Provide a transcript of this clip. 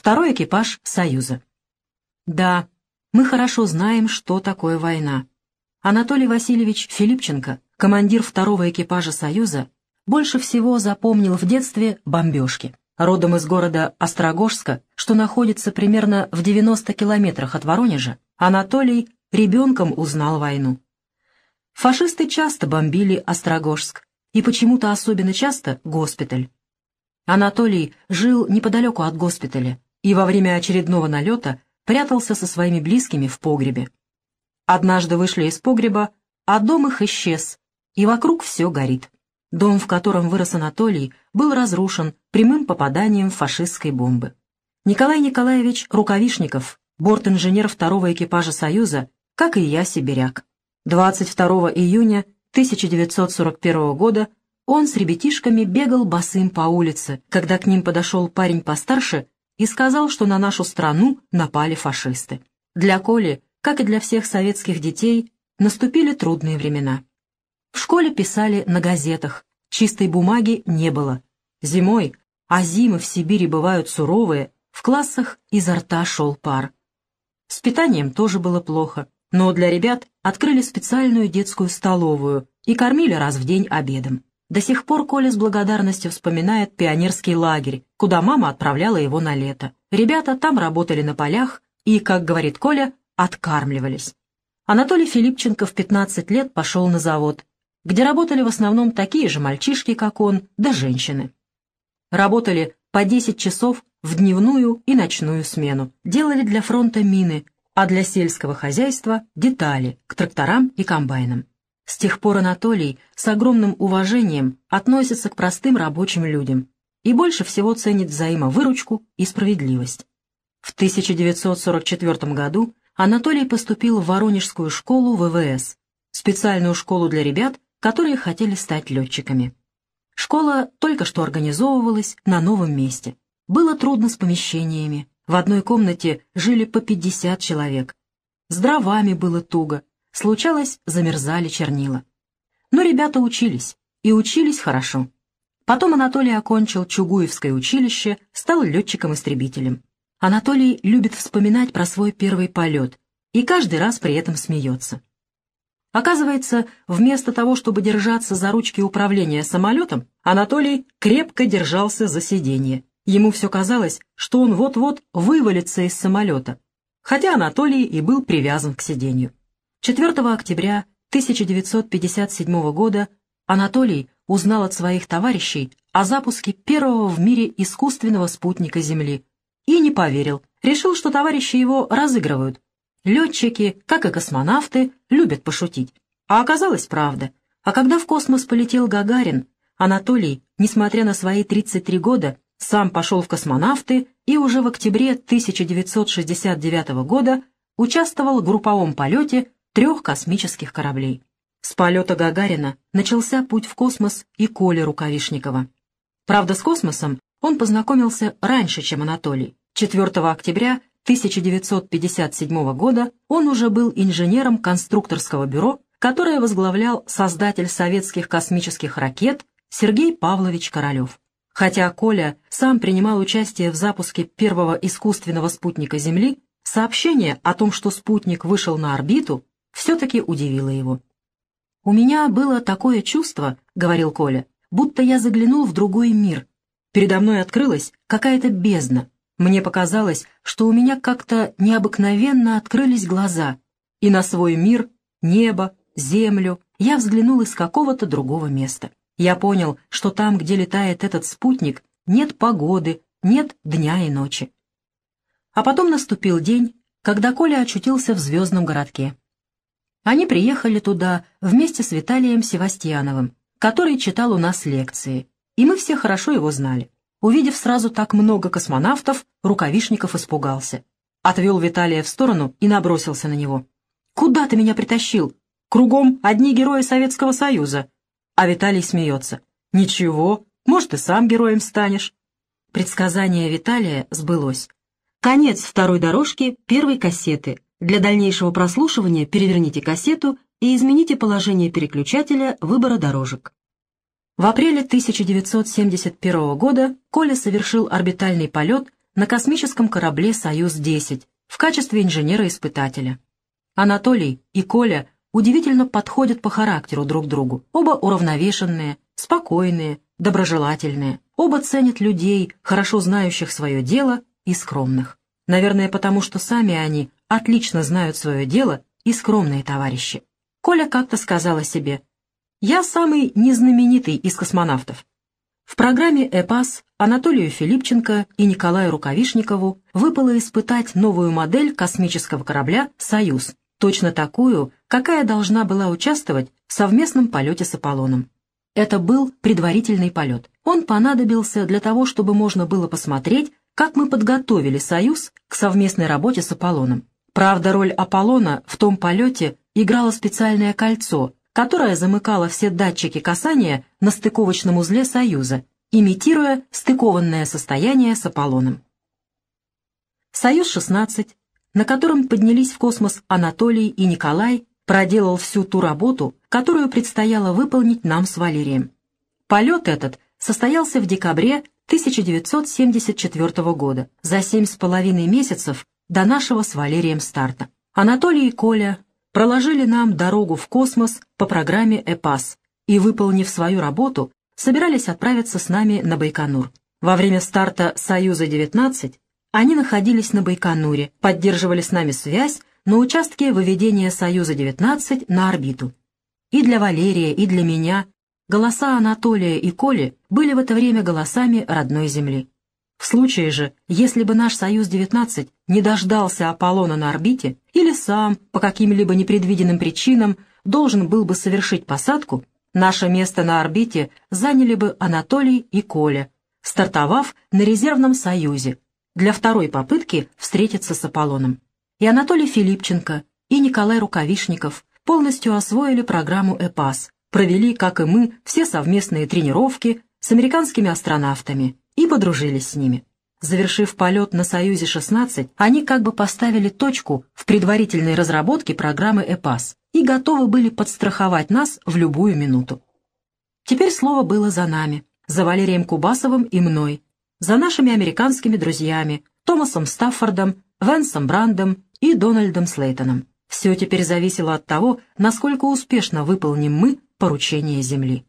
Второй экипаж «Союза». Да, мы хорошо знаем, что такое война. Анатолий Васильевич Филипченко, командир второго экипажа «Союза», больше всего запомнил в детстве бомбежки. Родом из города Острогожска, что находится примерно в 90 километрах от Воронежа, Анатолий ребенком узнал войну. Фашисты часто бомбили Острогожск, и почему-то особенно часто госпиталь. Анатолий жил неподалеку от госпиталя и во время очередного налета прятался со своими близкими в погребе. Однажды вышли из погреба, а дом их исчез, и вокруг все горит. Дом, в котором вырос Анатолий, был разрушен прямым попаданием фашистской бомбы. Николай Николаевич Рукавишников, борт-инженер второго экипажа «Союза», как и я, сибиряк. 22 июня 1941 года он с ребятишками бегал босым по улице, когда к ним подошел парень постарше и сказал, что на нашу страну напали фашисты. Для Коли, как и для всех советских детей, наступили трудные времена. В школе писали на газетах, чистой бумаги не было. Зимой, а зимы в Сибири бывают суровые, в классах изо рта шел пар. С питанием тоже было плохо, но для ребят открыли специальную детскую столовую и кормили раз в день обедом. До сих пор Коля с благодарностью вспоминает пионерский лагерь, куда мама отправляла его на лето. Ребята там работали на полях и, как говорит Коля, откармливались. Анатолий Филипченко в 15 лет пошел на завод, где работали в основном такие же мальчишки, как он, да женщины. Работали по 10 часов в дневную и ночную смену, делали для фронта мины, а для сельского хозяйства — детали к тракторам и комбайнам. С тех пор Анатолий с огромным уважением относится к простым рабочим людям и больше всего ценит взаимовыручку и справедливость. В 1944 году Анатолий поступил в Воронежскую школу ВВС, специальную школу для ребят, которые хотели стать летчиками. Школа только что организовывалась на новом месте. Было трудно с помещениями. В одной комнате жили по 50 человек. С дровами было туго. Случалось, замерзали чернила. Но ребята учились, и учились хорошо. Потом Анатолий окончил Чугуевское училище, стал летчиком-истребителем. Анатолий любит вспоминать про свой первый полет и каждый раз при этом смеется. Оказывается, вместо того, чтобы держаться за ручки управления самолетом, Анатолий крепко держался за сиденье. Ему все казалось, что он вот-вот вывалится из самолета, хотя Анатолий и был привязан к сиденью. 4 октября 1957 года Анатолий узнал от своих товарищей о запуске первого в мире искусственного спутника Земли и не поверил, решил, что товарищи его разыгрывают, Летчики, как и космонавты, любят пошутить. А оказалось правда. А когда в космос полетел Гагарин, Анатолий, несмотря на свои 33 года, сам пошел в космонавты и уже в октябре 1969 года участвовал в групповом полете трех космических кораблей. С полета Гагарина начался путь в космос и Коля Рукавишникова. Правда, с космосом он познакомился раньше, чем Анатолий. 4 октября 1957 года он уже был инженером конструкторского бюро, которое возглавлял создатель советских космических ракет Сергей Павлович Королев. Хотя Коля сам принимал участие в запуске первого искусственного спутника Земли, сообщение о том, что спутник вышел на орбиту, все-таки удивило его. «У меня было такое чувство, — говорил Коля, — будто я заглянул в другой мир. Передо мной открылась какая-то бездна, мне показалось, что у меня как-то необыкновенно открылись глаза, и на свой мир, небо, землю я взглянул из какого-то другого места. Я понял, что там, где летает этот спутник, нет погоды, нет дня и ночи. А потом наступил день, когда Коля очутился в звездном городке. Они приехали туда вместе с Виталием Севастьяновым, который читал у нас лекции, и мы все хорошо его знали. Увидев сразу так много космонавтов, Рукавишников испугался. Отвел Виталия в сторону и набросился на него. «Куда ты меня притащил? Кругом одни герои Советского Союза». А Виталий смеется. «Ничего, может, и сам героем станешь». Предсказание Виталия сбылось. Конец второй дорожки первой кассеты. Для дальнейшего прослушивания переверните кассету и измените положение переключателя выбора дорожек. В апреле 1971 года Коля совершил орбитальный полет на космическом корабле «Союз-10» в качестве инженера-испытателя. Анатолий и Коля удивительно подходят по характеру друг другу. Оба уравновешенные, спокойные, доброжелательные. Оба ценят людей, хорошо знающих свое дело и скромных. Наверное, потому что сами они отлично знают свое дело и скромные товарищи. Коля как-то сказала себе, «Я самый незнаменитый из космонавтов». В программе «ЭПАС» Анатолию Филипченко и Николаю Рукавишникову выпало испытать новую модель космического корабля «Союз», точно такую, какая должна была участвовать в совместном полете с Аполлоном. Это был предварительный полет. Он понадобился для того, чтобы можно было посмотреть, как мы подготовили «Союз» к совместной работе с Аполлоном. Правда, роль Аполлона в том полете играло специальное кольцо, которое замыкало все датчики касания на стыковочном узле «Союза», имитируя стыкованное состояние с Аполлоном. «Союз-16», на котором поднялись в космос Анатолий и Николай, проделал всю ту работу, которую предстояло выполнить нам с Валерием. Полет этот состоялся в декабре 1974 года, за семь с половиной месяцев до нашего с Валерием старта. Анатолий и Коля проложили нам дорогу в космос по программе «ЭПАС» и, выполнив свою работу, собирались отправиться с нами на Байконур. Во время старта «Союза-19» они находились на Байконуре, поддерживали с нами связь на участке выведения «Союза-19» на орбиту. И для Валерия, и для меня голоса Анатолия и Коли были в это время голосами родной Земли. В случае же, если бы наш «Союз-19» не дождался Аполлона на орбите или сам, по каким-либо непредвиденным причинам, должен был бы совершить посадку, наше место на орбите заняли бы Анатолий и Коля, стартовав на резервном «Союзе» для второй попытки встретиться с Аполлоном. И Анатолий Филипченко, и Николай Рукавишников полностью освоили программу «ЭПАС», провели, как и мы, все совместные тренировки с американскими астронавтами – и подружились с ними. Завершив полет на «Союзе-16», они как бы поставили точку в предварительной разработке программы «ЭПАС» и готовы были подстраховать нас в любую минуту. Теперь слово было за нами, за Валерием Кубасовым и мной, за нашими американскими друзьями Томасом Стаффордом, Венсом Брандом и Дональдом Слейтоном. Все теперь зависело от того, насколько успешно выполним мы поручение Земли.